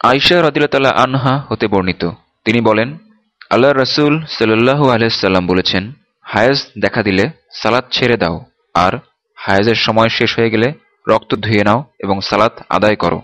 আয়সা রদিলতাল্লাহ আনহা হতে বর্ণিত। তিনি বলেন আল্লাহ রসুল সাল্লু আলহাম বলেছেন, হায়াজ দেখা দিলে সালাত ছেড়ে দাও, আর হায়াজের সময় শেষ হয়ে গেলে রক্ত ধুয়ে নাও এবং সালাত আদায় করো।